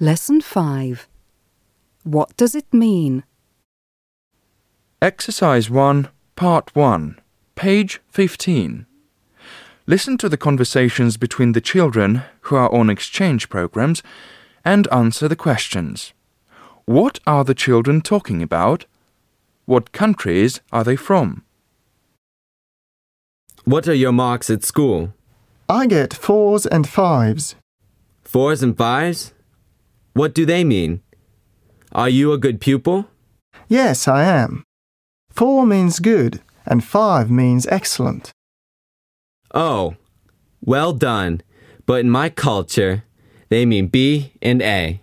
Lesson 5. What does it mean? Exercise 1, Part 1, page 15. Listen to the conversations between the children who are on exchange programs and answer the questions. What are the children talking about? What countries are they from? What are your marks at school? I get fours and fives. Fours and fives? What do they mean? Are you a good pupil? Yes, I am. Four means good, and five means excellent. Oh, well done. But in my culture, they mean B and A.